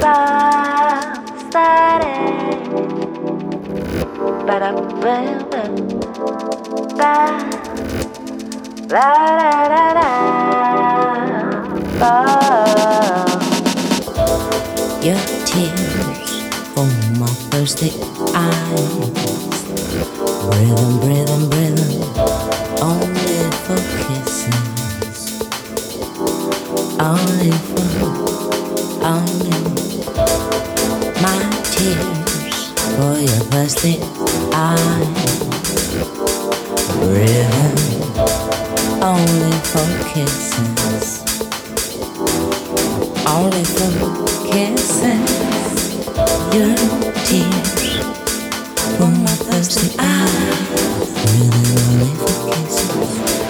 pas staré para pa la la la la oh. your tears on my thirsty eyes rhythm rhythm rhythm only for kisses only for only your thirsty eye Rhythm only for kisses. Only for kisses. Your tears for my thirsty eye Rhythm only for kisses.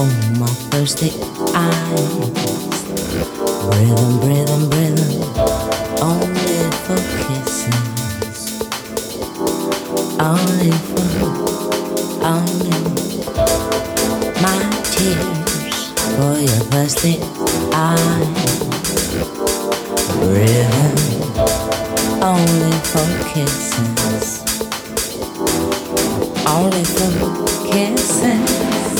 On my first thirsty eyes Rhythm, rhythm, rhythm Only for kisses. Only for, only My tears for your first day, eyes Rhythm, only for kisses. Only for kisses.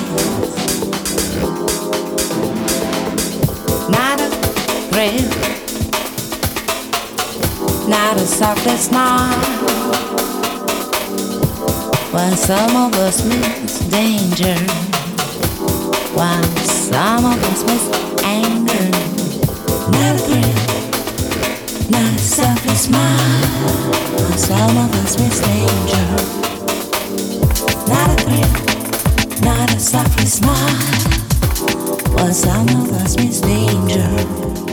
friend. Not a softest smile When some of us miss danger. While some of us miss anger. Not a grin Not a softest smile When some of us miss danger. Not a grin Not a softest smile While some of us miss danger.